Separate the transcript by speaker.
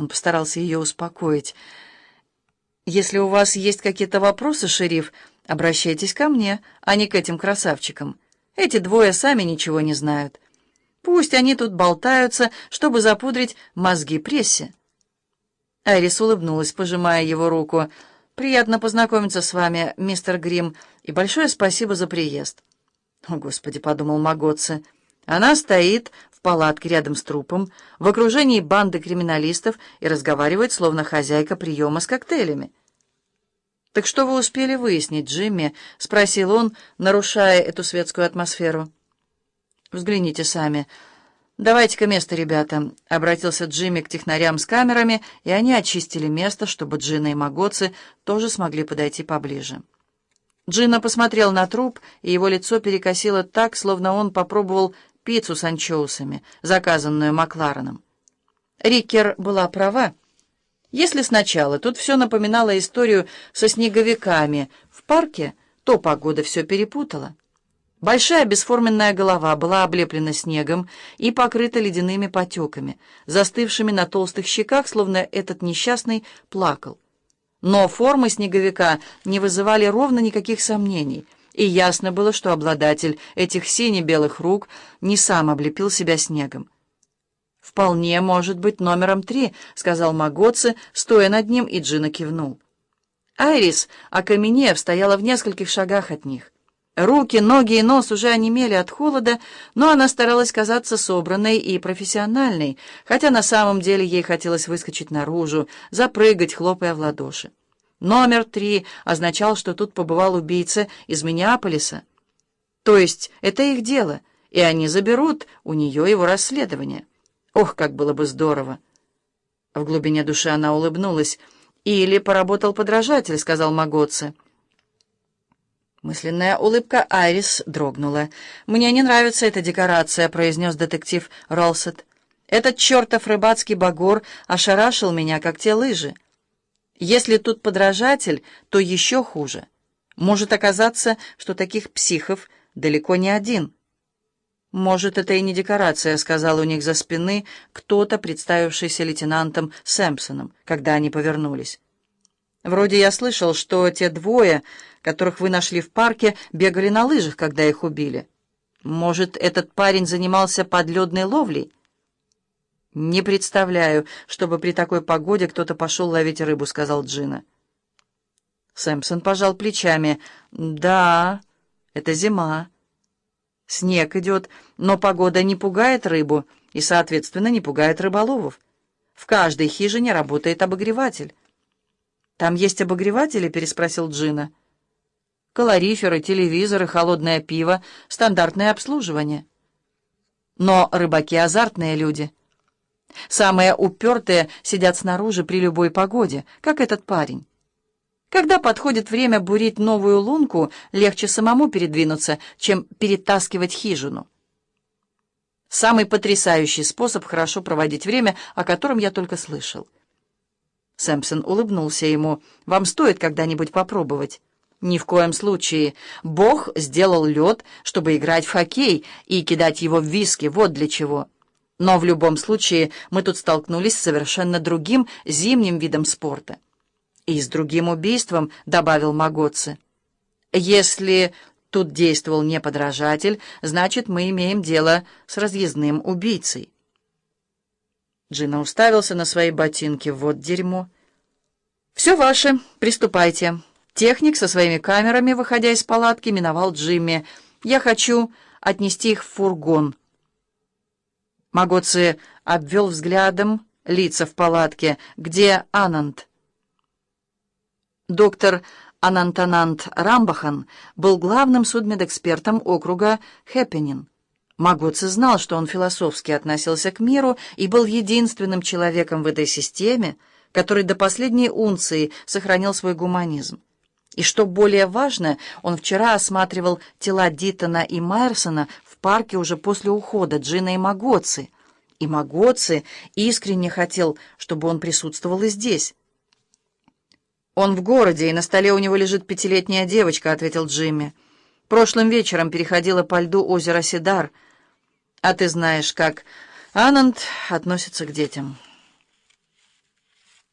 Speaker 1: Он постарался ее успокоить. «Если у вас есть какие-то вопросы, шериф, обращайтесь ко мне, а не к этим красавчикам. Эти двое сами ничего не знают. Пусть они тут болтаются, чтобы запудрить мозги прессе». Айрис улыбнулась, пожимая его руку. «Приятно познакомиться с вами, мистер Грим, и большое спасибо за приезд». «О, Господи!» — подумал Магоцци. «Она стоит в палатке рядом с трупом, в окружении банды криминалистов и разговаривает, словно хозяйка приема с коктейлями». «Так что вы успели выяснить, Джимми?» — спросил он, нарушая эту светскую атмосферу. «Взгляните сами». «Давайте-ка место, ребята», — обратился Джимми к технарям с камерами, и они очистили место, чтобы Джина и Магоцы тоже смогли подойти поближе. Джина посмотрел на труп, и его лицо перекосило так, словно он попробовал пиццу с анчоусами, заказанную Маклареном. Рикер была права. Если сначала тут все напоминало историю со снеговиками в парке, то погода все перепутала. Большая бесформенная голова была облеплена снегом и покрыта ледяными потеками, застывшими на толстых щеках, словно этот несчастный плакал. Но формы снеговика не вызывали ровно никаких сомнений, и ясно было, что обладатель этих сине-белых рук не сам облепил себя снегом. «Вполне может быть номером три», — сказал Магоци, стоя над ним, и Джина кивнул. Айрис, окаменев, стояла в нескольких шагах от них. Руки, ноги и нос уже онемели от холода, но она старалась казаться собранной и профессиональной, хотя на самом деле ей хотелось выскочить наружу, запрыгать, хлопая в ладоши. Номер три означал, что тут побывал убийца из Миннеаполиса. То есть это их дело, и они заберут у нее его расследование. Ох, как было бы здорово! В глубине души она улыбнулась. «Или поработал подражатель», — сказал Магоце. Мысленная улыбка Айрис дрогнула. «Мне не нравится эта декорация», — произнес детектив Ролсет. «Этот чертов рыбацкий багор ошарашил меня, как те лыжи. Если тут подражатель, то еще хуже. Может оказаться, что таких психов далеко не один». «Может, это и не декорация», — сказал у них за спины кто-то, представившийся лейтенантом Сэмпсоном, когда они повернулись. «Вроде я слышал, что те двое...» которых вы нашли в парке, бегали на лыжах, когда их убили. Может, этот парень занимался подледной ловлей? «Не представляю, чтобы при такой погоде кто-то пошел ловить рыбу», — сказал Джина. Сэмпсон пожал плечами. «Да, это зима. Снег идет, но погода не пугает рыбу и, соответственно, не пугает рыболовов. В каждой хижине работает обогреватель». «Там есть обогреватели?» — переспросил Джина. Калориферы, телевизоры, холодное пиво, стандартное обслуживание. Но рыбаки азартные люди. Самые упертые сидят снаружи при любой погоде, как этот парень. Когда подходит время бурить новую лунку, легче самому передвинуться, чем перетаскивать хижину. Самый потрясающий способ хорошо проводить время, о котором я только слышал. Сэмпсон улыбнулся ему. «Вам стоит когда-нибудь попробовать». Ни в коем случае. Бог сделал лед, чтобы играть в хоккей и кидать его в виски, вот для чего. Но в любом случае мы тут столкнулись с совершенно другим зимним видом спорта. И с другим убийством, добавил Магоци. Если тут действовал не подражатель, значит, мы имеем дело с разъездным убийцей. Джина уставился на свои ботинки. Вот дерьмо. «Все ваше, приступайте». Техник со своими камерами, выходя из палатки, миновал Джимми. «Я хочу отнести их в фургон». Магоци обвел взглядом лица в палатке. «Где Анант?» Доктор Анантанант Рамбахан был главным судмедэкспертом округа Хэппенин. Магоци знал, что он философски относился к миру и был единственным человеком в этой системе, который до последней унции сохранил свой гуманизм. И что более важно, он вчера осматривал тела Дитона и Майерсона парке уже после ухода Джина и Магоци. И Магоци искренне хотел, чтобы он присутствовал и здесь. «Он в городе, и на столе у него лежит пятилетняя девочка», — ответил Джимми. «Прошлым вечером переходила по льду озера Сидар. А ты знаешь, как Ананд относится к детям».